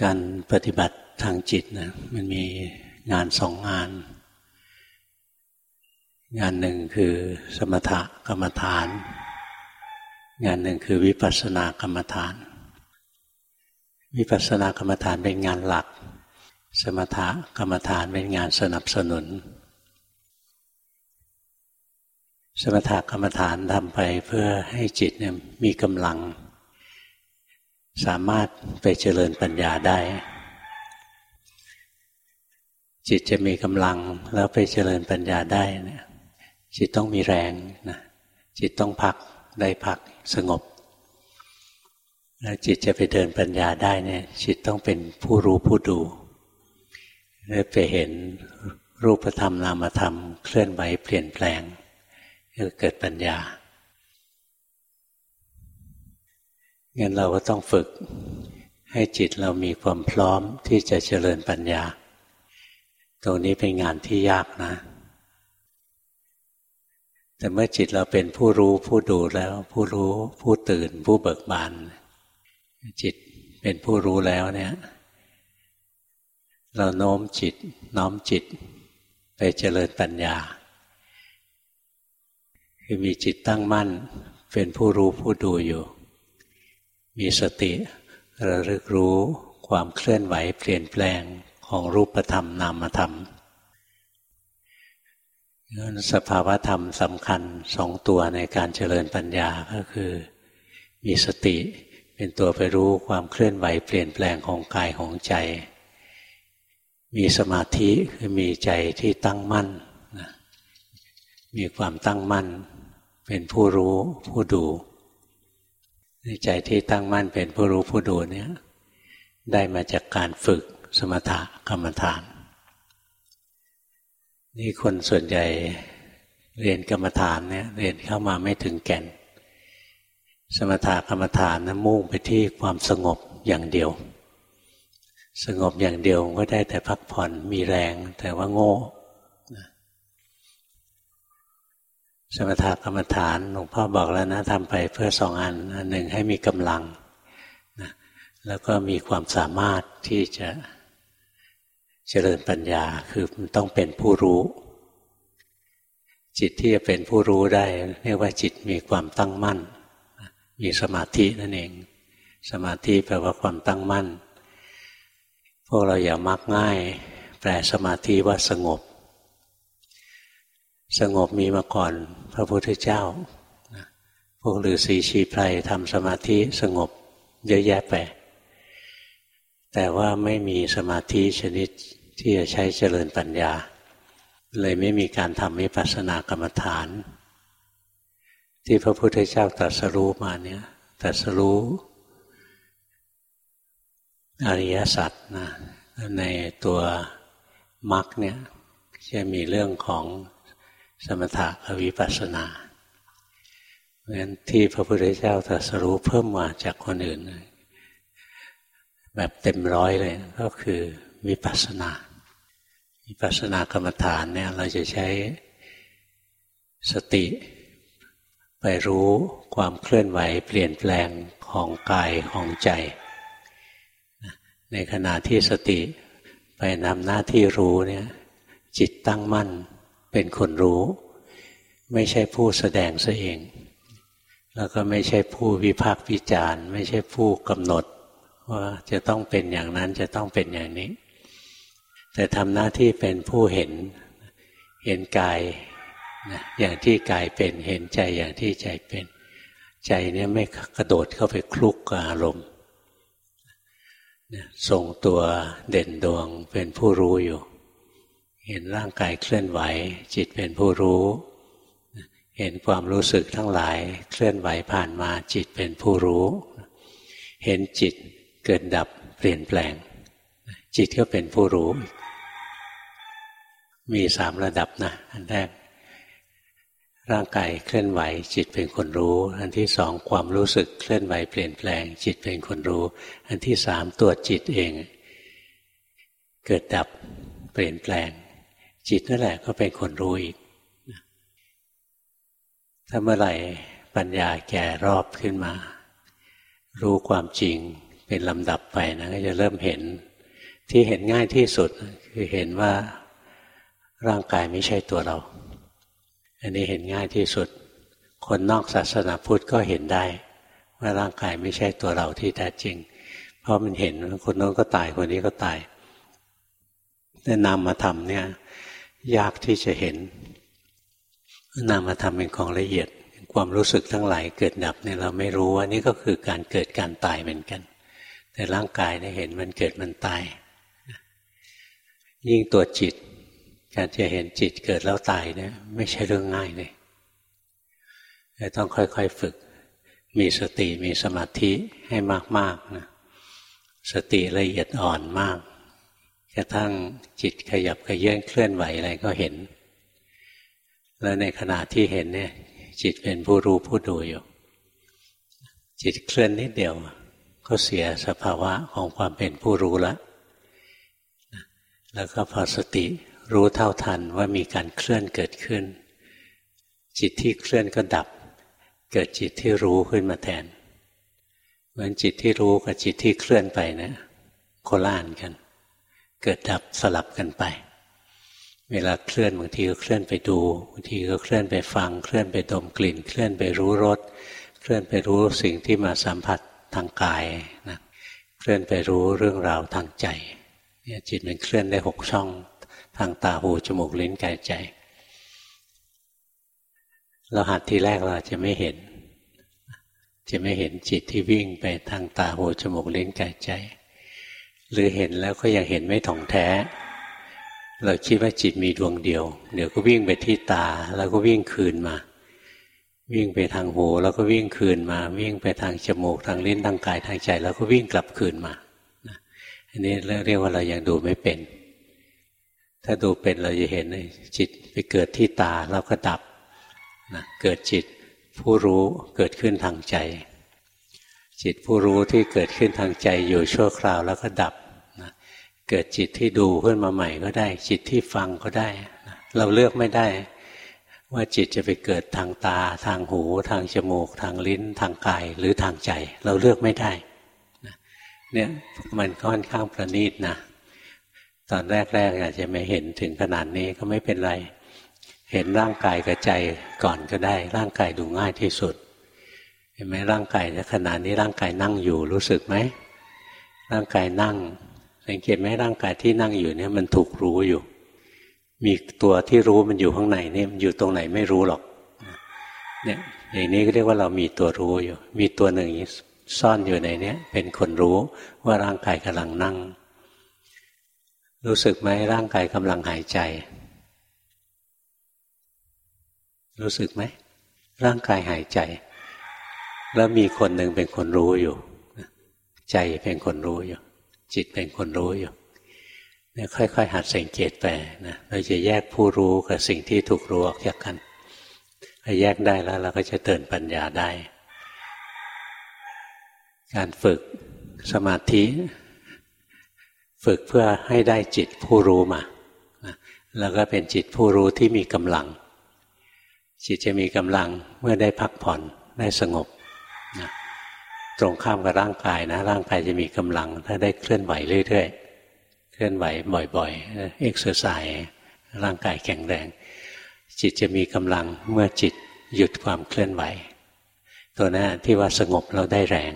การปฏิบัติทางจิตนะมันมีงานสองงาน งานหนึ่งคือสมถกรรมฐาน งานหนึ่งคือวิปัสสนากรรมฐาน วิปัสสนากรรมฐานเป็นงานหลัก สมถกรรมฐานเป็นงานสนับสนุน สมถกรรมฐานทำไปเพื่อให้จิตเนี่ยมีกำลัง สามารถไปเจริญปัญญาได้ จิตจะมีกำลังแล้วไปเจริญปัญญาได้เนี่ยจิตต้องมีแรงนะจิตต้องพักได้พักสงบ แล้วจิตจะไปเดินปัญญาได้เนี่ยจิตต้องเป็นผู้รู้ผู้ดูได้ไปเห็นรูปธรรมนามธรรม เคลื่อนไหวเปลี่ยนแปลงก็เกิดปัญญา งั้นเราก็ต้องฝึก ให้จิตเรามีความพร้อมที่จะเจริญปัญญา ตรงนี้เป็นงานที่ยากนะ แต่เมื่อจิตเราเป็นผู้รู้ผู้ดูแล้ว ผู้รู้ผู้ตื่น ผู้เบิกบานจิตเป็นผู้รู้แล้วเนี่ย เราโน้มจิต น้อมจิต ไปเจริญปัญญา คือมีจิตตั้งมั่น เป็นผู้รู้ผู้ดูอยู่ มีสติระลึกรู้ความเคลื่อนไหวเปลี่ยนแปลงของรูปธรรมนามธรรมสภาวธรรมสำคัญสองตัวในการเจริญปัญญาก็คือ มีสติเป็นตัวไปรู้ความเคลื่อนไหวเปลี่ยนแปลงของกายของใจ มีสมาธิคือมีใจที่ตั้งมั่นมีความตั้งมั่น เป็นผู้รู้ผู้ดู ในใจที่ตั้งมั่นเป็นผู้รู้ผู้ดูเนี่ย ได้มาจากการฝึกสมถะกรรมฐาน นี่คนส่วนใหญ่เรียนกรรมฐานเนี่ยเรียนเข้ามาไม่ถึงแก่น สมถะกรรมฐานนะมุ่งไปที่ความสงบอย่างเดียว สงบอย่างเดียวก็ได้แต่พักผ่อนมีแรงแต่ว่าโง่ สมถกรรมฐานหลวงพ่อบอกแล้วนะทำไปเพื่อสองอันอันหนึ่งให้มีกำลังนะแล้วก็มีความสามารถที่จะเจริญปัญญาคือมันต้องเป็นผู้รู้ จิตที่จะเป็นผู้รู้ได้ เรียกว่าจิตมีความตั้งมั่น มีสมาธินั่นเอง สมาธิแปลว่าความตั้งมั่น พวกเราอย่ามักง่าย แปลสมาธิว่าสงบ สงบมีมาก่อนพระพุทธเจ้า พวกฤาษีชีไพรทำสมาธิสงบเยอะแยะไป แต่ว่าไม่มีสมาธิชนิดที่จะใช้เจริญปัญญา เลยไม่มีการทำวิปัสสนากรรมฐาน ที่พระพุทธเจ้าตรัสรู้มาเนี่ยตรัสรู้อริยสัจนะในตัวมรรคเนี่ยจะมีเรื่องของ สมถะวิปัสสนาเพราะฉะนั้นที่พระพุทธเจ้าตรัสรู้เพิ่มมาจากคนอื่น แบบเต็มร้อยเลยก็คือวิปัสสนาวิปัสสนากรรมฐานเนี่ยเราจะใช้สติ ไปรู้ความเคลื่อนไหวเปลี่ยนแปลงของกายของใจ ในขณะที่สติไปนำหน้าที่รู้เนี่ยจิตตั้งมั่น เป็นคนรู้ ไม่ใช่ผู้แสดงซะเอง แล้วก็ไม่ใช่ผู้วิพากษ์วิจารณ์ไม่ใช่ผู้กำหนด ว่าจะต้องเป็นอย่างนั้นจะต้องเป็นอย่างนี้ แต่ทำหน้าที่เป็นผู้เห็นเห็นกายนะอย่างที่กายเป็นเห็นใจอย่างที่ใจเป็น ใจเนี่ยไม่กระโดดเข้าไปคลุกกับอารมณ์ทรงตัวเด่นดวงเป็นผู้รู้อยู่ เห็นร่างกายเคลื่อนไหว จิตเป็นผู้รู้ เห็นความรู้สึกทั้งหลายเคลื่อนไหวผ่านมาจิตเป็นผู้รู้ เห็นจิตเกิดดับเปลี่ยนแปลง จิตก็เป็นผู้รู้ มีสามระดับนะอันแรกร่างกายเคลื่อนไหว จิตเป็นคนรู้ อันที่สองความรู้สึกเคลื่อนไหวเปลี่ยนแปลง จิตเป็นคนรู้ อันที่สามตัวจิตเอง เกิดดับเปลี่ยนแปลง จิตนั่นแหละก็เป็นคนรู้อีกถ้าเมื่อไหร่ปัญญาแก่รอบขึ้นมา รู้ความจริงเป็นลำดับไปนะก็จะเริ่มเห็นที่เห็นง่ายที่สุดคือเห็นว่าร่างกายไม่ใช่ตัวเรา อันนี้เห็นง่ายที่สุด คนนอกศาสนาพุทธก็เห็นได้ ว่าร่างกายไม่ใช่ตัวเราที่แท้จริง เพราะมันเห็นคนโน้นก็ตายคนนี้ก็ตายแต่นามธรรมเนี่ย ยากที่จะเห็น นามธรรมเป็นของละเอียด ความรู้สึกทั้งหลายเกิดดับเนี่ยเราไม่รู้ว่านี่ก็คือการเกิดการตายเหมือนกัน แต่ร่างกายเนี่ยเห็นมันเกิดมันตาย ยิ่งตัวจิต การจะเห็นจิตเกิดแล้วตายเนี่ยไม่ใช่เรื่องง่ายเลยต้องค่อยๆฝึก มีสติมีสมาธิให้มากๆนะสติละเอียดอ่อนมาก กระทั่งจิตขยับขยื่นเคลื่อนไหวอะไรก็เห็น แล้วในขณะที่เห็นเนี่ย จิตเป็นผู้รู้ผู้ดูอยู่ จิตเคลื่อนนิดเดียว ก็เสียสภาวะของความเป็นผู้รู้แล้วแล้วก็พอสติรู้เท่าทันว่ามีการเคลื่อนเกิดขึ้น จิตที่เคลื่อนก็ดับ เกิดจิตที่รู้ขึ้นมาแทน เหมือนจิตที่รู้กับจิตที่เคลื่อนไปเนะี่ยโคล่านกัน เกิดดับสลับกันไป เวลาเคลื่อนบางทีก็เคลื่อนไปดูบางทีก็เคลื่อนไปฟัง เคลื่อนไปดมกลิ่น เคลื่อนไปรู้รสเคลื่อนไปรู้สิ่งที่มาสัมผัสทางกายนะเคลื่อนไปรู้เรื่องราวทางใจเนี่ยจิตมันเคลื่อนได้หกช่อง ทางตาหูจมูกลิ้นกายใจ เราหัดทีแรกเราจะไม่เห็น จะไม่เห็นจิตที่วิ่งไปทางตาหูจมูกลิ้นกายใจ หรือเห็นแล้วก็ยังเห็นไม่ถ่องแท้ เราคิดว่าจิตมีดวงเดียว เดี๋ยวก็วิ่งไปที่ตา แล้วก็วิ่งคืนมา วิ่งไปทางหูแล้วก็วิ่งคืนมา วิ่งไปทางจมูกทางลิ้นทางกายทางใจ แล้วก็วิ่งกลับคืนมาอันนี้เรียกว่าเรายังดูไม่เป็น ถ้าดูเป็นเราจะเห็นจิตไปเกิดที่ตาแล้วก็ดับนะเกิดจิตผู้รู้เกิดขึ้นทางใจ จิตผู้รู้ที่เกิดขึ้นทางใจอยู่ชั่วคราวแล้วก็ดับ เกิดจิตที่ดูขึ้นมาใหม่ก็ได้ จิตที่ฟังก็ได้ เราเลือกไม่ได้ ว่าจิตจะไปเกิดทางตา ทางหู ทางจมูก ทางลิ้น ทางกายหรือทางใจ เราเลือกไม่ได้เนี่ยมันค่อนข้างประณีตนะตอนแรกๆอาจจะไม่เห็นถึงขนาดนี้ก็ไม่เป็นไร เห็นร่างกายกับใจก่อนก็ได้ ร่างกายดูง่ายที่สุด เห็นไหมร่างกายขนาดนี้ร่างกายนั่งอยู่รู้สึกไหมร่างกายนั่ง สังเกตไหมร่างกายที่นั่งอยู่เนี่ยมันถูกรู้อยู่ มีตัวที่รู้มันอยู่ข้างในนี่มันอยู่ตรงไหนไม่รู้หรอกเนี่ยอย่างนี้ก็เรียกว่าเรามีตัวรู้อยู่ มีตัวหนึ่งซ่อนอยู่ในเนี้ยเป็นคนรู้ว่าร่างกายกำลังนั่ง รู้สึกไหมร่างกายกำลังหายใจ รู้สึกไหมร่างกายหายใจ แล้วมีคนหนึ่งเป็นคนรู้อยู่ ใจเป็นคนรู้อยู่ จิตเป็นคนรู้อยู่เนี่ยค่อย ๆ หัดสังเกตไปนะเราจะแยกผู้รู้กับสิ่งที่ถูกรู้ออกจากกันพอแยกได้แล้วเราก็จะเตือนปัญญาได้ การฝึกสมาธิ ฝึกเพื่อให้ได้จิตผู้รู้มาแล้วก็เป็นจิตผู้รู้ที่มีกำลัง จิตจะมีกำลังเมื่อได้พักผ่อนได้สงบนะ ตรงข้ามกับร่างกายนะ ร่างกายจะมีกำลัง ถ้าได้เคลื่อนไหวเรื่อยๆ เคลื่อนไหวบ่อยๆ เอ็กซ์ไซส์ร่างกายแข็งแรง จิตจะมีกำลังเมื่อจิตหยุดความเคลื่อนไหว ตัวนั้นที่ว่าสงบแล้วได้แรง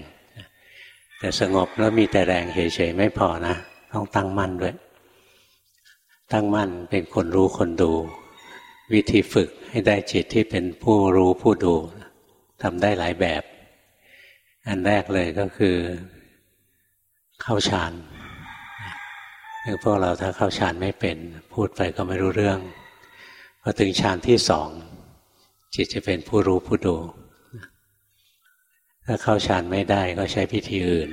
แต่สงบแล้วมีแต่แรงเฉยๆไม่พอนะ ต้องตั้งมั่นด้วย ตั้งมั่นเป็นคนรู้คนดู วิธีฝึกให้ได้จิตที่เป็นผู้รู้ผู้ดูทำได้หลายแบบ อันแรกเลยก็คือ เข้าฌานคือพวกเราถ้าเข้าฌานไม่เป็น พูดไปก็ไม่รู้เรื่องพอถึงฌานที่สองจิตจะเป็นผู้รู้ผู้ดู ถ้าเข้าฌานไม่ได้ก็ใช้พิธีอื่น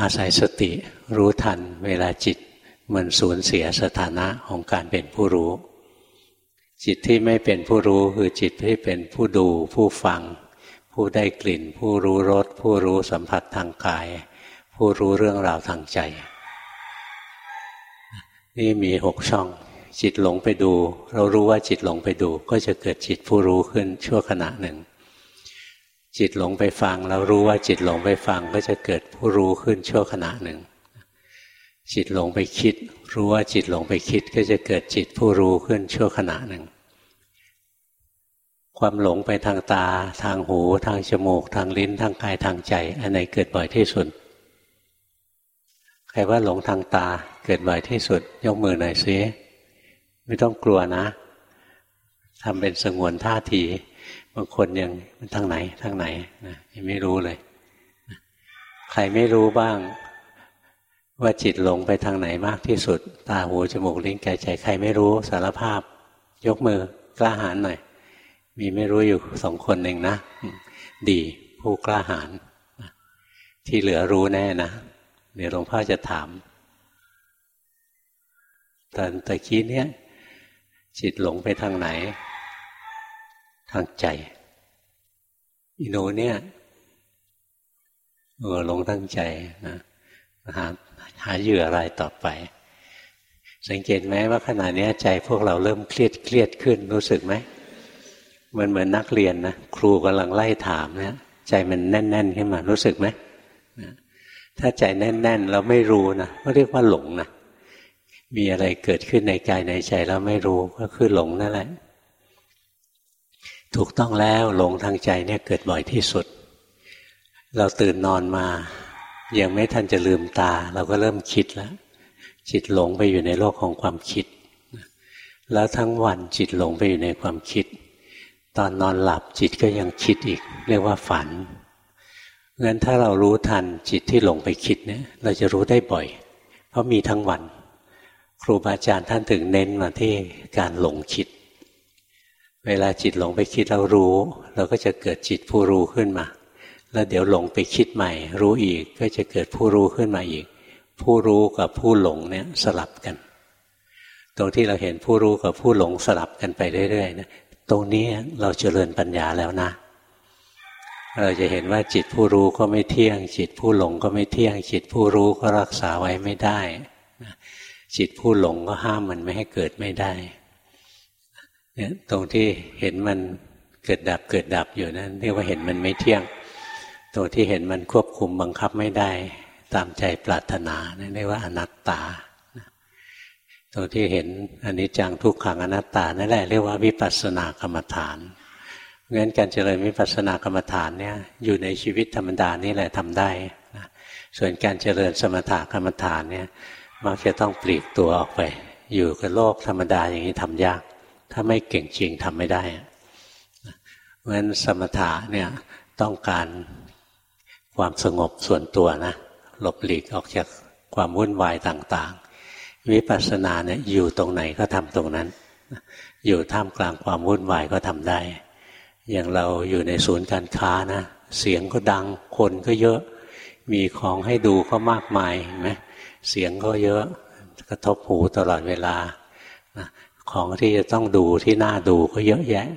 อาศัยสติรู้ทันเวลาจิตมันสูญเสียสถานะของการเป็นผู้รู้ จิตที่ไม่เป็นผู้รู้คือจิตที่เป็นผู้ดูผู้ฟัง ผู้ได้กลิ่น ผู้รู้รสผู้รู้สัมผัสทางกาย ผู้รู้เรื่องราวทางใจ นี่มีหกช่อง จิตหลงไปดู เรารู้ว่าจิตหลงไปดู ก็จะเกิดจิตผู้รู้ขึ้นชั่วขณะหนึ่ง จิตหลงไปฟัง เรารู้ว่าจิตหลงไปฟัง ก็จะเกิดผู้รู้ขึ้นชั่วขณะหนึ่ง จิตหลงไปคิด รู้ว่าจิตหลงไปคิด ก็จะเกิดจิตผู้รู้ขึ้นชั่วขณะหนึ่ง ความหลงไปทางตา ทางหู ทางจมูก ทางลิ้น ทางกายทางใจ อันไหนเกิดบ่อยที่สุด ใครว่าหลงทางตาเกิดบ่อยที่สุด ยกมือหน่อยซิไม่ต้องกลัวนะทำเป็นสงวนท่าทีบางคนยังมันทางไหนทางไหนนะยังไม่รู้เลย ใครไม่รู้บ้าง ว่าจิตหลงไปทางไหนมากที่สุด ตาหูจมูกลิ้นกายใจใครไม่รู้สารภาพ ยกมือกล้าหาญหน่อย มีไม่รู้อยู่สองคนเองนะ ดีผู้กล้าหาญที่เหลือรู้แน่นะเดี๋ยวหลวงพ่อจะถามตอนตะกี้เนี้ยจิตหลงไปทางไหน ทางใจอินูเนี่ยเออลงตั้งใจนะหาหาเหยื่ออะไรต่อไป สังเกตไหมว่าขณะนี้ใจพวกเราเริ่มเครียดเครียดขึ้นรู้สึกไหม มันเหมือนนักเรียนนะครูกำลังไล่ถามเนี่ยใจมันแน่น ๆ ขึ้นมารู้สึกไหมถ้าใจแน่นๆเราไม่รู้นะก็เรียกว่าหลงนะมีอะไรเกิดขึ้นในกายในใจแล้วไม่รู้ก็คือหลงนั่นแหละ ถูกต้องแล้วหลงทางใจเนี่ยเกิดบ่อยที่สุด เราตื่นนอนมา ยังไม่ทันจะลืมตา เราก็เริ่มคิดแล้ว จิตหลงไปอยู่ในโลกของความคิด แล้วทั้งวันจิตหลงไปอยู่ในความคิด ตอนนอนหลับจิตก็ยังคิดอีก เรียกว่าฝันงั้นถ้าเรารู้ทันจิตที่หลงไปคิดเนี่ยเราจะรู้ได้บ่อย เพราะมีทั้งวัน ครูบาอาจารย์ท่านถึงเน้นมาที่การหลงคิด เวลาจิตหลงไปคิดเรารู้ เราก็จะเกิดจิตผู้รู้ขึ้นมา แล้วเดี๋ยวหลงไปคิดใหม่ รู้อีกก็จะเกิดผู้รู้ขึ้นมาอีก ผู้รู้กับผู้หลงเนี่ยสลับกัน ตรงที่เราเห็นผู้รู้กับผู้หลงสลับกันไปเรื่อยๆนะ ตรงนี้เราเจริญปัญญาแล้วนะ เราจะเห็นว่าจิตผู้รู้ก็ไม่เที่ยง จิตผู้หลงก็ไม่เที่ยง จิตผู้รู้ก็รักษาไว้ไม่ได้จิตผู้หลงก็ห้ามมันไม่ให้เกิดไม่ได้เนี่ยตรงที่เห็นมันเกิดดับเกิดดับอยู่นั้นเรียกว่าเห็นมันไม่เที่ยง ตรงที่เห็นมันควบคุมบังคับไม่ได้ ตามใจปรารถนานั่นเรียกว่าอนัตตา ตรงที่เห็นอันนี้จังทุกขังอนัตตานั่นแหละเรียกว่าวิปัสสนากรรมฐานงั้นการเจริญวิปัสสนากรรมฐานเนี่ยอยู่ในชีวิตธรรมดานี่แหละทำได้ส่วนการเจริญสมถกรรมฐานเนี่ยมักจะต้องปลีกตัวออกไป อยู่กับโลกธรรมดาอย่างนี้ทำยาก ถ้าไม่เก่งจริงทำไม่ได้เพราะฉะนั้นสมถะเนี่ยต้องการความสงบส่วนตัวนะหลบหลีกออกจากความวุ่นวายต่าง วิปัสสนาเนี่ยอยู่ตรงไหนก็ทำตรงนั้น อยู่ท่ามกลางความวุ่นวายก็ทำได้ อย่างเราอยู่ในศูนย์การค้านะ เสียงก็ดังคนก็เยอะ มีของให้ดูก็มากมายเห็นไหมเสียงก็เยอะกระทบหูตลอดเวลา ของที่จะต้องดูที่หน้าดูก็เยอะแยะ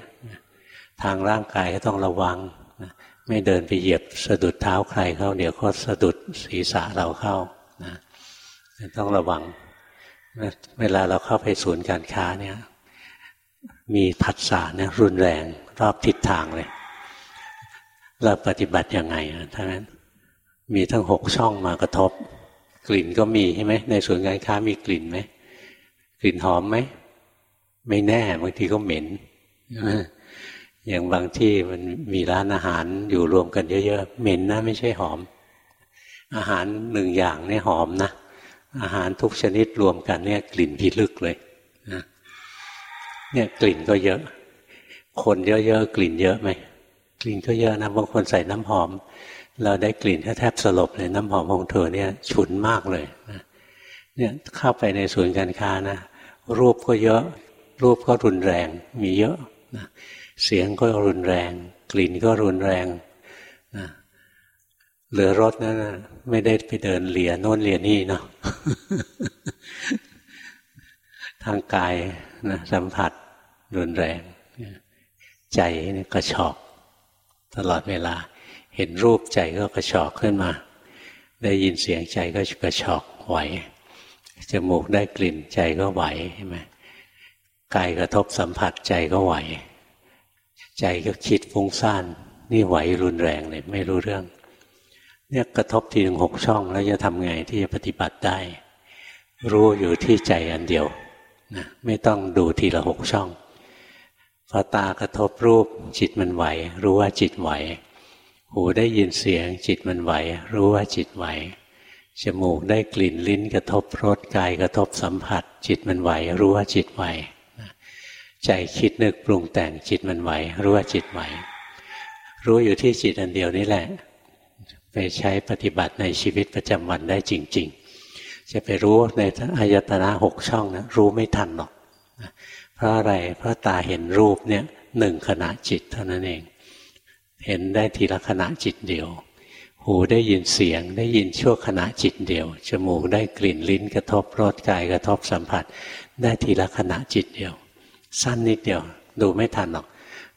ทางร่างกายก็ต้องระวัง ไม่เดินไปเหยียบสะดุดเท้าใครเข้า เดี๋ยวก็สะดุดศีรษะเราเข้านะต้องระวัง เวลาเราเข้าไปศูนย์การค้าเนี่ย มีผัสสะเนี่ยรุนแรงรอบทิศทางเลย เราปฏิบัติยังไงทั้งนั้น มีทั้งหกช่องมากระทบ กลิ่นก็มีใช่ไหมในศูนย์การค้ามีกลิ่นไหมกลิ่นหอมไหมไม่แน่บางทีก็เหม็นอย่างบางที่มันมีร้านอาหารอยู่รวมกันเยอะๆเหม็นนะไม่ใช่หอม อาหารหนึ่งอย่างเนี่ยหอมนะ อาหารทุกชนิดรวมกันเนี่ย กลิ่นพิลึกเลยนะเนี่ยกลิ่นก็เยอะ คนเยอะๆกลิ่นเยอะไหมกลิ่นก็เยอะนะบางคนใส่น้ำหอม เราได้กลิ่นแทบสลบเลยน้ำหอมของเธอเนี่ย ฉุนมากเลยนะเนี่ยเข้าไปในศูนย์การค้านะรูปก็เยอะ รูปก็รุนแรงมีเยอะนะเสียงก็รุนแรง กลิ่นก็รุนแรง เหลือรถนั้นไม่ได้ไปเดินเลียโน่นเลียนี่เนาะทางกายนะสัมผัสรุนแรง ใจนี่กระชอก ตลอดเวลา เห็นรูปใจก็กระชอกขึ้นมา ได้ยินเสียงใจก็กระชอกไหวจมูกได้กลิ่นใจก็ไหวใช่ไหมกายกระทบสัมผัสใจก็ไหว ใจก็คิดฟุ้งซ่าน นี่ไหวรุนแรงเลยไม่รู้เรื่อง เนี่ยกระทบทีหนึ่งหกช่อง แล้วจะทำไงที่จะปฏิบัติได้ รู้อยู่ที่ใจอันเดียวนะไม่ต้องดูทีละหกช่องพอตากระทบรูปจิตมันไหว รู้ว่าจิตไหว หูได้ยินเสียง จิตมันไหว รู้ว่าจิตไหวจมูกได้กลิ่นลิ้นกระทบรสกายกระทบสัมผัส จิตมันไหว รู้ว่าจิตไหวใจคิดนึกปรุงแต่งจิตมันไหว รู้ว่าจิตไหว รู้อยู่ที่จิตอันเดียวนี่แหละ ไปใช้ปฏิบัติในชีวิตประจำวันได้จริง ๆ จะไปรู้ในอายตนะหกช่องนะรู้ไม่ทันหรอกเพราะอะไรเพราะตาเห็นรูปเนี่ยหนึ่งขณะจิตเท่านั้นเอง เห็นได้ทีละขณะจิตเดียว หูได้ยินเสียงได้ยินชั่วขณะจิตเดียว จมูกได้กลิ่นลิ้นกระทบรสกายกระทบสัมผัส ได้ทีละขณะจิตเดียว สั้นนิดเดียว ดูไม่ทันหรอก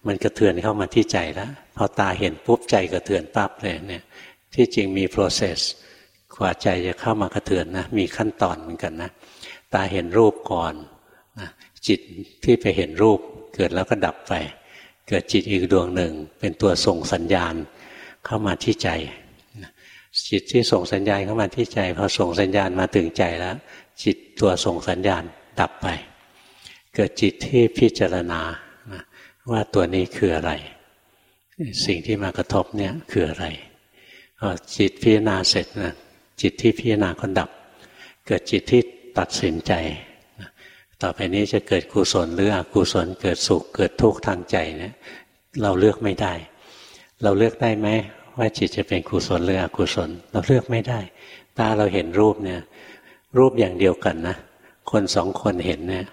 มันกระเทือนเข้ามาที่ใจแล้วพอตาเห็นปุ๊บใจกระเทือนปั๊บเลยเนี่ย ที่จริงมี process กว่าใจจะเข้ามากระเทือนนะมีขั้นตอนเหมือนกันนะตาเห็นรูปก่อนนะจิตที่ไปเห็นรูปเกิดแล้วก็ดับไป เกิดจิตอีกดวงหนึ่ง เป็นตัวส่งสัญญาณเข้ามาที่ใจจิตที่ส่งสัญญาณเข้ามาที่ใจพอส่งสัญญาณมาถึงใจแล้ว จิตตัวส่งสัญญาณดับไป เกิดจิตที่พิจารณาว่าตัวนี้คืออะไร สิ่งที่มากระทบเนี่ยคืออะไร จิตพิจารณาเสร็จนะจิตที่พิจารณาก็ดับ เกิดจิตที่ตัดสินใจต่อไปนี้จะเกิดกุศลหรืออกุศลเกิดสุขเกิดทุกข์ทางใจเนี่ยเราเลือกไม่ได้ เราเลือกได้ไหมว่าจิตจะเป็นกุศลหรืออกุศล เราเลือกไม่ได้ ตาเราเห็นรูปเนี่ย รูปอย่างเดียวกันนะคนสองคนเห็นเนี่ย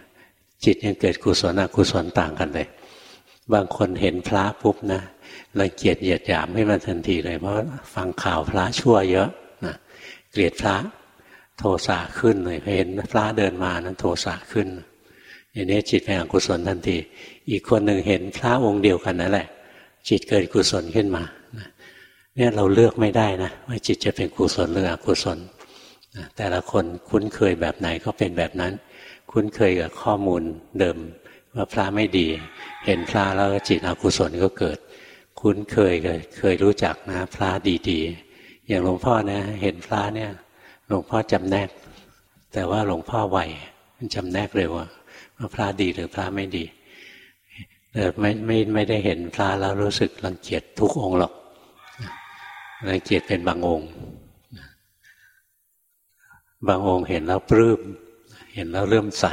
จิตยังเกิดกุศลอกุศลต่างกันเลย บางคนเห็นพระปุ๊บนะ รังเกียจเหยียดหยามให้มันทันทีเลย เพราะฟังข่าวพระชั่วเยอะนะเกลียดพระโทสะขึ้นเลยเห็นพระเดินมานั้นโทสะขึ้น อย่างนี้จิตเป็นอกุศลทันที อีกคนหนึ่งเห็นพระองค์เดียวกันนั่นแหละ จิตเกิดกุศลขึ้นมาเนี่ยเราเลือกไม่ได้นะว่าจิตจะเป็นกุศลหรืออกุศลแต่ละคนคุ้นเคยแบบไหนก็เป็นแบบนั้น คุ้นเคยกับข้อมูลเดิมว่าพระไม่ดี เห็นพระแล้วจิตอกุศลก็เกิด คุ้นเคยเคยรู้จักนะ พระดีๆ อย่างหลวงพ่อนะ เห็นพระเนี่ย หลวงพ่อจำแนก แต่ว่าหลวงพ่อไหวมันจำแนกเร็วว่าพระดีหรือพระไม่ดีแต่ไม่ไม่ไม่ได้เห็นพระแล้วรู้สึกรังเกียจทุกองค์หรอกรังเกียจเป็นบางองค์ บางองค์เห็นแล้วปลื้มเห็นแล้วเริ่มใส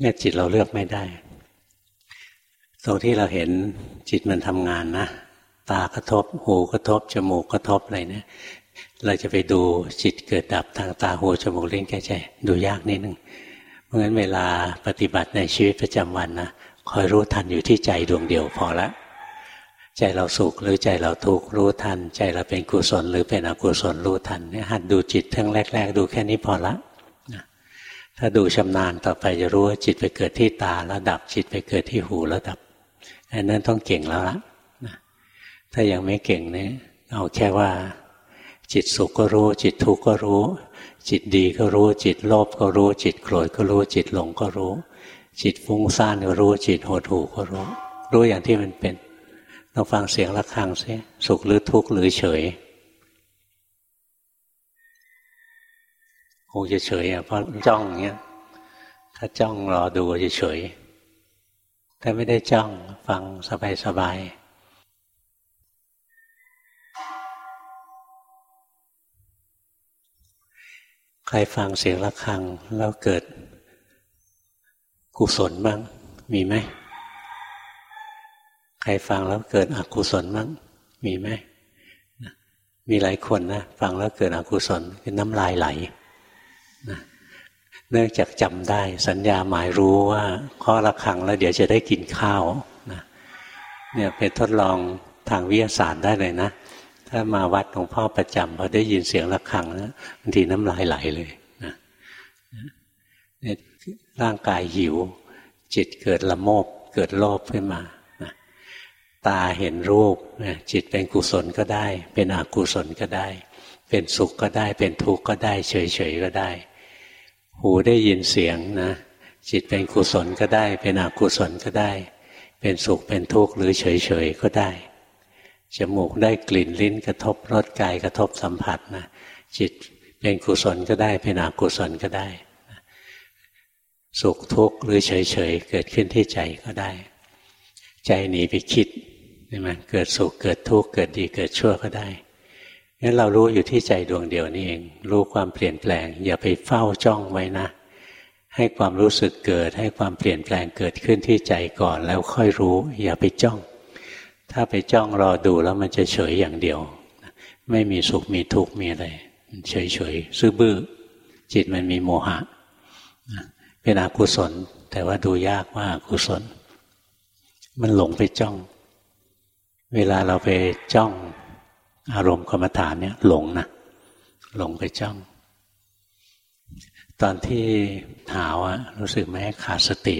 เนี่ยจิตเราเลือกไม่ได้ ตรงที่เราเห็นจิตมันทำงานนะตากระทบ หูกระทบ จมูกกระทบอะไรเนี่ยเราจะไปดูจิตเกิดดับทางตาหูจมูกเล่นแก่ใจดูยากนิดนึงเพราะงั้นเวลาปฏิบัติในชีวิตประจำวันนะคอยรู้ทันอยู่ที่ใจดวงเดียวพอละ ใจเราสุขหรือใจเราทุกข์รู้ทัน ใจเราเป็นกุศลหรือเป็นอกุศลรู้ทันเนี่ยหัดดูจิตทั้งแรก ๆ ดูแค่นี้พอละถ้าดูชำนาญต่อไปจะรู้ว่าจิตไปเกิดที่ตาแล้วดับจิตไปเกิดที่หูแล้วดับ อันนั้นต้องเก่งแล้วละถ้ายังไม่เก่งเนี่ยเอาแค่ว่า จิตสุขก็รู้ จิตทุกข์ก็รู้ จิตดีก็รู้ จิตโลภก็รู้ จิตโกรธก็รู้ จิตหลงก็รู้ จิตฟุ้งซ่านก็รู้ จิตโหดหู่ก็รู้ รู้อย่างที่มันเป็นเราฟังเสียงะระฆังสิสุขหรือทุกข์หรือเฉยคงจะเฉยอะเพราะจ้องเงี้ย ถ้าจ้องรอดูจะเฉย ถ้าไม่ได้จ้องฟังสบายสบายใครฟังเสียงะระฆังแล้วเกิดกุศลบ้าง มีไหม ใครฟังแล้วเกิดอกุศลมั้งมีไหม มีหลายคนนะ ฟังแล้วเกิดอกุศลคือน้ำลายไหลนะ เนื่องจากจำได้ สัญญาหมายรู้ว่าข้อระคังแล้วเดี๋ยวจะได้กินข้าวนะเนี่ยเป็นทดลองทางวิทยาศาสตร์ได้เลยนะ ถ้ามาวัดหลวงพ่อประจำพอได้ยินเสียงระฆังนะบางทีน้ำลายไหลเลยนะเนี่ยร่างกายหิว จิตเกิดละโมบเกิดโลภขึ้นมาตาเห็นรูปจิตเป็นกุศลก็ได้ เป็นอกุศลก็ได้ เป็นสุขก็ได้ เป็นทุกข์ก็ได้ เฉยๆก็ได้ หูได้ยินเสียงนะ จิตเป็นกุศลก็ได้ เป็นอกุศลก็ได้ เป็นสุขเป็นทุกข์หรือเฉยๆก็ได้จมูกได้กลิ่นลิ้นกระทบรสกายกระทบสัมผัสนะจิตเป็นกุศลก็ได้ เป็นอกุศลก็ได้ สุขทุกข์หรือเฉยๆเกิดขึ้นที่ใจก็ได้ ใจหนีไปคิดใช่ไหมเกิดสุขเกิดทุกข์เกิดดีเกิดชั่วก็ได้ งั้นเรารู้อยู่ที่ใจดวงเดียวนี่เอง รู้ความเปลี่ยนแปลง อย่าไปเฝ้าจ้องไว้นะ ให้ความรู้สึกเกิด ให้ความเปลี่ยนแปลงเกิดขึ้นที่ใจก่อน แล้วค่อยรู้ อย่าไปจ้อง ถ้าไปจ้องรอดูแล้วมันจะเฉยอย่างเดียว ไม่มีสุขมีทุกข์มีอะไรเฉยเฉยซื่อบื้อจิตมันมีโมหะเป็นอกุศล แต่ว่าดูยากว่าอกุศล มันหลงไปจ้อง เวลาเราไปจ้อง อารมณ์กรรมฐานเนี่ยหลงนะหลงไปจ้อง ตอนที่หาวอะรู้สึกไหมขาดสติ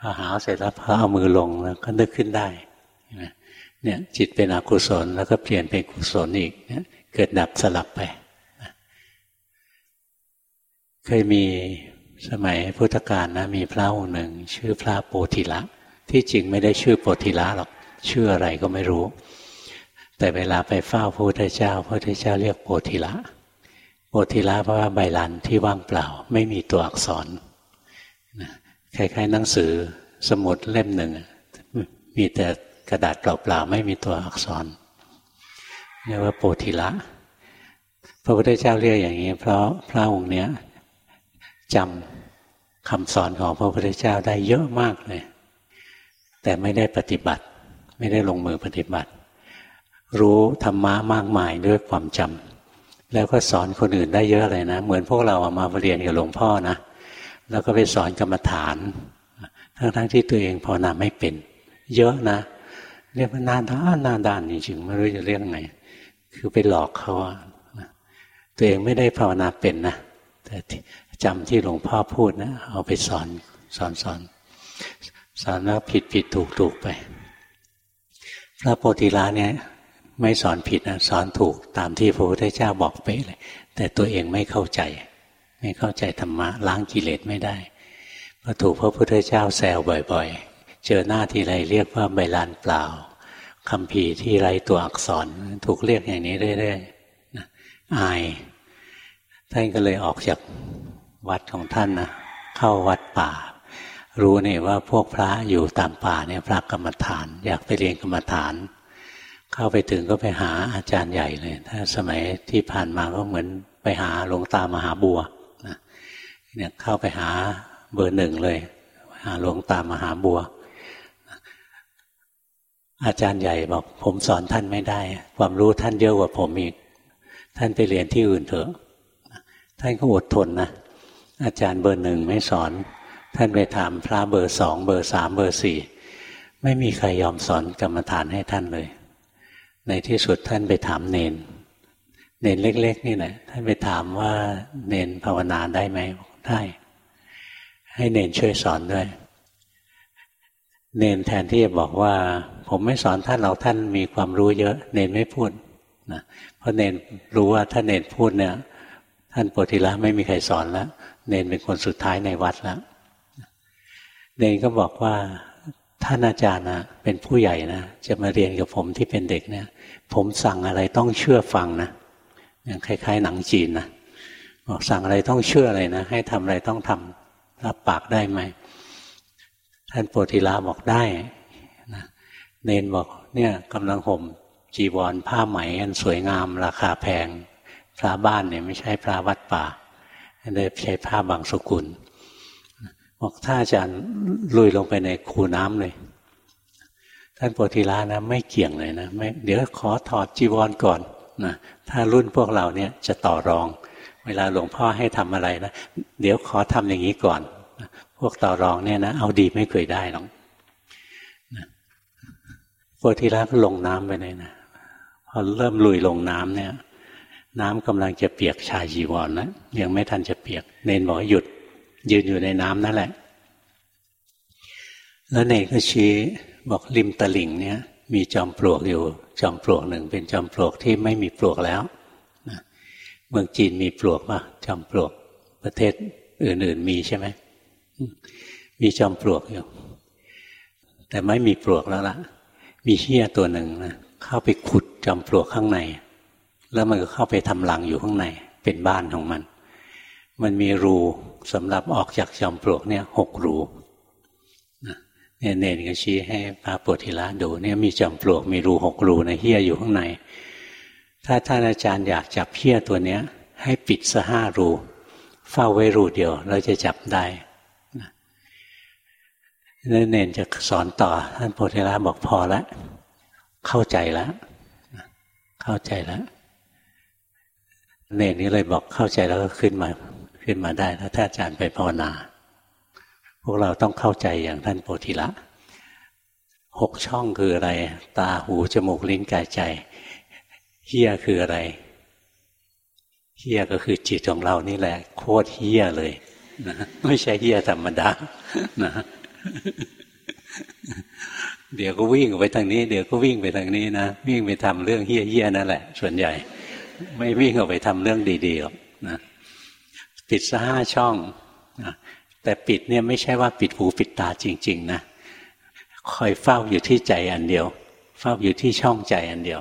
พอหาวเสร็จแล้วพอเอามือลงแล้วก็นึกขึ้นได้เนี่ยจิตเป็นอกุศลแล้วก็เปลี่ยนเป็นกุศลอีกเนี่ยเกิดดับสลับไปเคยมีสมัยพุทธกาลนะมีพระองค์หนึ่ง ชื่อพระโปธิละ ที่จริงไม่ได้ชื่อโปธิละหรอกชื่ออะไรก็ไม่รู้ แต่เวลาไปเฝ้าพระพุทธเจ้าพระพุทธเจ้าเรียกโพธิละโพธิละเพราะว่าใบลานที่ว่างเปล่า ไม่มีตัวอักษรคล้ายๆหนังสือสมุดเล่มหนึ่ง มีแต่กระดาษเปล่าๆไม่มีตัวอักษรเรียกว่าโพธิละ พระพุทธเจ้าเรียกอย่างนี้ เพราะพระองค์เนี้ยจำคำสอนของพระพุทธเจ้าได้เยอะมากเลย แต่ไม่ได้ปฏิบัติ ไม่ได้ลงมือปฏิบัติ รู้ธรรมะมากมายด้วยความจำแล้วก็สอนคนอื่นได้เยอะเลยนะ เหมือนพวกเราเอามาเรียนกับหลวงพ่อนะ แล้วก็ไปสอนกรรมฐาน ทั้งๆทที่ตัวเองภาวนาไม่เป็น เยอะนะ เรียกว่านาด้านนาด้านจริงๆไม่รู้จะเรียกไง คือไปหลอกเขาตัวเองไม่ได้ภาวนาเป็นนะแต่จำที่หลวงพ่อพูดนะ เอาไปสอนสอนสอนสอนแล้วผิดผิดถูกถูกไป พระโพธิละเนี่ย ไม่สอนผิดนะสอนถูกตามที่พระพุทธเจ้าบอกเป๊ะเลย แต่ตัวเองไม่เข้าใจ ไม่เข้าใจธรรมะล้างกิเลสไม่ได้พอถูกพระพุทธเจ้าแซวบ่อย ๆ เจอหน้าทีไรเรียกว่าใบลานเปล่าคำพีที่ไรตัวอักษรถูกเรียกอย่างนี้เรื่อยๆอาย ท่านก็เลยออกจากวัดของท่านนะเข้าวัดป่า รู้นี่ว่าพวกพระอยู่ตามป่าเนี่ยพระกรรมฐาน อยากไปเรียนกรรมฐาน เข้าไปถึงก็ไปหาอาจารย์ใหญ่เลย ถ้าสมัยที่ผ่านมาก็เหมือนไปหาหลวงตามหาบัวนะเนี่ยเข้าไปหาเบอร์หนึ่งเลย หาหลวงตามหาบัว อาจารย์ใหญ่บอก ผมสอนท่านไม่ได้ ความรู้ท่านเยอะกว่าผมอีก ท่านไปเรียนที่อื่นเถอะ ท่านก็อดทนนะอาจารย์เบอร์หนึ่งไม่สอน ท่านไปถามพระเบอร์สองเบอร์สามเบอร์สี่ไม่มีใครยอมสอนกรรมฐานให้ท่านเลย ในที่สุดท่านไปถามเณร เณรเล็ก ๆ นี่แหละท่านไปถามว่าเณรภาวนาได้ไหมได้ ให้เณรช่วยสอนด้วย เนนแทนที่จะบอกว่า ผมไม่สอนท่านเราท่านมีความรู้เยอะ เนนไม่พูดนะเพราะเนนรู้ว่าถ้าเนนพูดเนี่ย ท่านโปธิละไม่มีใครสอนแล้ว เนนเป็นคนสุดท้ายในวัดแล้วเนนก็บอกว่า ท่านอาจารย์นะเป็นผู้ใหญ่นะจะมาเรียนกับผมที่เป็นเด็กเนี่ย ผมสั่งอะไรต้องเชื่อฟังนะอย่างคล้าย ๆ หนังจีนนะบอกสั่งอะไรต้องเชื่ออะไรนะให้ทำอะไรต้องทำรับปากได้ไหมท่านโปธิลาบอกได้นะเนนบอกเนี่ยกำลังห่มจีวรผ้าไหมอันสวยงาม ราคาแพงพระบ้านเนี่ยไม่ใช่พระวัดป่าได้ใช้ผ้าบางสกุล บอกถ้าอาจารย์ลุยลงไปในคูน้ำเลย ท่านโพธิลานะ ไม่เกี่ยงเลยนะไม่เดี๋ยวขอถอดจีวรก่อนนะถ้ารุ่นพวกเราเนี่ยจะต่อรอง เวลาหลวงพ่อให้ทำอะไรนะเดี๋ยวขอทำอย่างนี้ก่อน พวกต่อรองเนี่ยนะเอาดีไม่เคยได้หรอกโพธิลาก็ลงน้ำไปเลยนะพอเริ่มลุยลงน้ำเนี่ย น้ำกำลังจะเปียกชายจีวรนะยังไม่ทันจะเปียก เนนบอกหยุด ยืนอยู่ในน้ำนั่นแหละ แล้วเนก็ชี้บอกริมตลิ่งเนี่ย มีจอมปลวกอยู่ จอมปลวกหนึ่งเป็นจอมปลวกที่ไม่มีปลวกแล้วเมืองจีนมีปลวกป่ะจอมปลวกประเทศอื่น ๆ มีใช่ไหมมีจอมปลวกอยู่ แต่ไม่มีปลวกแล้วละ่ะ มีเหี้ยตัวหนึ่งนะเข้าไปขุดจอมปลวกข้างใน แล้วมันก็เข้าไปทำรังอยู่ข้างใน เป็นบ้านของมัน มันมีรูสำหรับออกจากจอมปลวกเนี่ยหกรูเนี่ยเนนก็ชี้ให้พระปุถิละดูเนี่ยมีจอมปลวกมีรูหกรูในเหี้ยอยู่ข้างใน ถ้าท่านอาจารย์อยากจับเหี้ยตัวเนี้ย ให้ปิดสห้ารู เฝ้าไว้รูเดียวเราจะจับได้นั่นเนนจะสอนต่อ ท่านโพธิละบอกพอแล้วเข้าใจแล้วเข้าใจแล้วเนนนี้เลยบอกเข้าใจแล้วก็ขึ้นมา ขึ้นมาได้แล้วถ้านอาจารย์ไปภาวนา พวกเราต้องเข้าใจอย่างท่านโพธิละหกช่องคืออะไร ตาหูจมูกลิ้นกายใจเฮียคืออะไรเฮียก็คือจิตของเรานี่แหละ โคตรเฮียเลยนะไม่ใช่เฮียธรรมดานะเดี๋ยวก็วิ่งไปทางนี้ เดี๋ยวก็วิ่งไปทางนี้นะวิ่งไปทำเรื่องเฮี้ยๆนั่นแหละ ส่วนใหญ่ ไม่วิ่งออกไปทำเรื่องดีๆหรอกนะ ปิดซะห้าช่อง แต่ปิดเนี่ยไม่ใช่ว่าปิดหูปิดตาจริง ๆ นะคอยเฝ้าอยู่ที่ใจอันเดียว เฝ้าอยู่ที่ช่องใจอันเดียว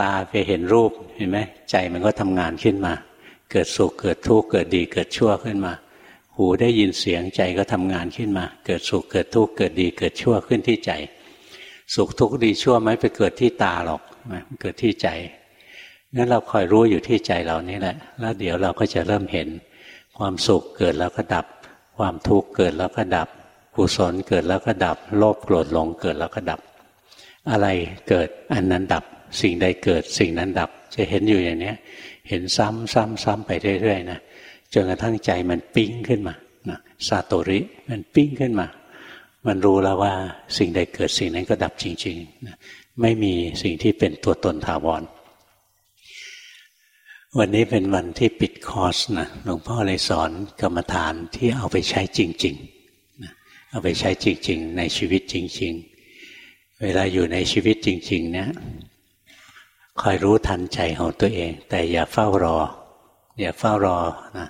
ตาไปเห็นรูปเห็นไหมใจมันก็ทำงานขึ้นมา เกิดสุขเกิดทุกข์เกิดดีเกิดชั่วขึ้นมา หูได้ยินเสียงใจก็ทำงานขึ้นมา เกิดสุขเกิดทุกข์เกิดดีเกิดชั่วขึ้นที่ใจ สุขทุกข์ดีชั่วไม่ไปเกิดที่ตาหรอกมันเกิดที่ใจ งั้นเราคอยรู้อยู่ที่ใจเรานี่แหละ แล้วเดี๋ยวเราก็จะเริ่มเห็นความสุขเกิดแล้วก็ดับ ความทุกข์เกิดแล้วก็ดับ กุศลเกิดแล้วก็ดับ โลภโกรธหลงเกิดแล้วก็ดับ อะไรเกิดอันนั้นดับ สิ่งใดเกิดสิ่งนั้นดับ จะเห็นอยู่อย่างนี้เห็นซ้ำซ้ำซ้ำไปเรื่อยๆนะจนกระทั่งใจมันปิ้งขึ้นมานะซาโตริมันปิ้งขึ้นมา มันรู้แล้วว่าสิ่งใดเกิดสิ่งนั้นก็ดับจริงๆนะไม่มีสิ่งที่เป็นตัวตนถาวร วันนี้เป็นวันที่ปิดคอร์สนะหลวงพ่อเลยสอนกรรมฐานที่เอาไปใช้จริงๆนะเอาไปใช้จริง ๆ ในชีวิตจริง ๆ เวลาอยู่ในชีวิตจริง ๆ เนี่ยคอยรู้ทันใจของตัวเอง แต่อย่าเฝ้ารอ อย่าเฝ้ารอนะ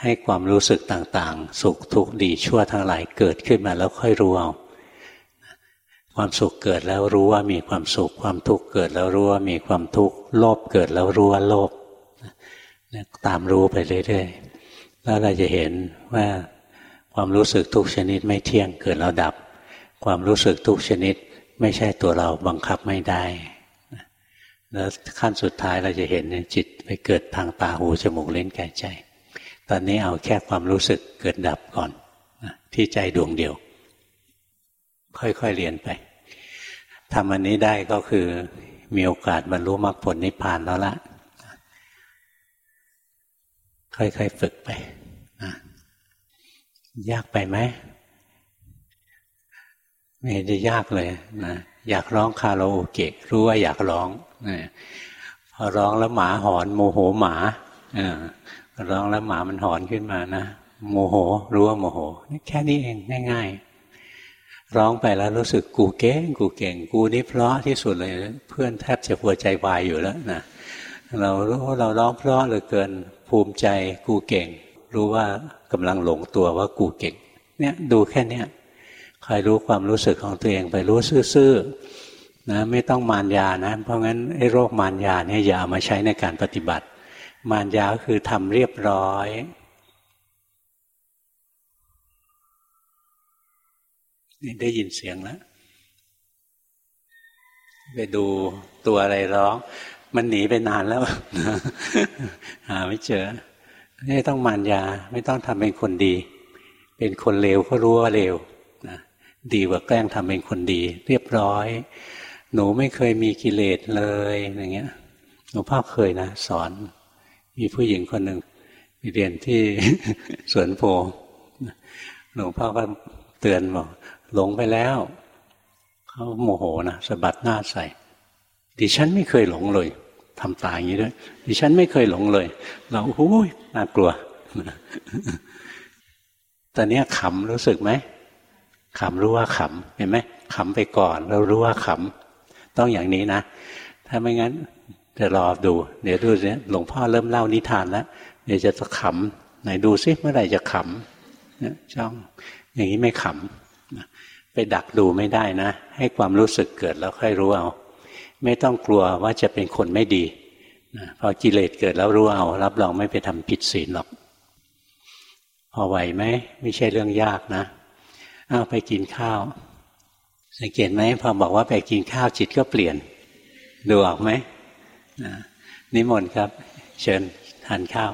ให้ความรู้สึกต่างๆ สุขทุกข์ดีชั่วทั้งหลายเกิดขึ้นมาแล้วค่อยรู้เอาความสุขเกิดแล้วรู้ว่ามีความสุข ความทุกข์เกิดแล้วรู้ว่ามีความทุกข์โลภเกิดแล้วรู้ว่าโลภ ตามรู้ไปเรื่อยๆแล้วเราจะเห็นว่าความรู้สึกทุกชนิดไม่เที่ยงเกิดแล้วดับ ความรู้สึกทุกชนิดไม่ใช่ตัวเราบังคับไม่ได้ แล้วขั้นสุดท้ายเราจะเห็นจิตไปเกิดทางตาหูจมูกเล่นกายใจ ตอนนี้เอาแค่ความรู้สึกเกิดดับก่อนที่ใจดวงเดียว ค่อยๆเรียนไปทำอันนี้ได้ก็คือมีโอกาสบรรลุมรรคผลนิพพานแล้วละ ค่อยๆฝึกไปยากไปไหมไม่จะยากเลยนะอยากร้องคาราโอเกะ รู้ว่าอยากร้องพอร้องแล้วหมาหอนโมโหหมาร้องแล้วหมามันหอนขึ้นมานะโมโห รู้ว่าโมโห แค่นี้เองง่าย ๆ ร้องไปแล้วรู้สึกกูเก่งกูเก่ง กูนี่เพราะที่สุดเลย เพื่อนแทบจะหัวใจวายอยู่แล้วนะ เรารู้ว่าเราร้องเพราะเหลือเกินภูมิใจกูเก่ง รู้ว่ากำลังหลงตัวว่ากูเก่ง เนี่ยดูแค่เนี้ยคอยรู้ความรู้สึกของตัวเองไปรู้ซื่อๆนะไม่ต้องมารยานะ เพราะงั้นไอ้โรคมารยาเนี่ยอย่าเอามาใช้ในการปฏิบัติ มารยาคือทำเรียบร้อยนี่ได้ยินเสียงแล้วไปดูตัวอะไรร้อง มันหนีไปนานแล้วหาไม่เจอไม่ต้องมารยา ไม่ต้องทำเป็นคนดี เป็นคนเลวก็รู้ว่าเลวนะดีกว่าแกล้งทำเป็นคนดี เรียบร้อย หนูไม่เคยมีกิเลสเลยอย่างเงี้ยหนูพ่อเคยนะสอน มีผู้หญิงคนหนึ่งเรียนที่สวนโพหลวงพ่อก็เตือนบอกหลงไปแล้วเขาโมโหนะสะบัดหน้าใส่ดิฉันไม่เคยหลงเลย ทำตาอย่างนี้ด้วยดิฉันไม่เคยหลงเลย เราโอ้ยน่ากลัวตอนนี้ขำรู้สึกไหมขำรู้ว่าขำเห็นไหมขำไปก่อนเรารู้ว่าขำต้องอย่างนี้นะ ถ้าไม่งั้นจะรอดู เดี๋ยวดูสิหลวงพ่อเริ่มเล่านิทานแล้วเดี๋ยวจะขำไหนดูซิเมื่อไหร่จะขำเนี่ยจ้อง อย่างนี้ไม่ขำไปดักดูไม่ได้นะ ให้ความรู้สึกเกิดแล้วค่อยรู้เอา ไม่ต้องกลัวว่าจะเป็นคนไม่ดีนะพอกิเลสเกิดแล้วรู้เอา รับรองไม่ไปทำผิดศีลหรอก พอไหวไหม ไม่ใช่เรื่องยากนะเอาไปกินข้าว สังเกตไหมพอบอกว่าไปกินข้าวจิตก็เปลี่ยน ดูออกไหมนิมนต์ครับ เชิญทานข้าว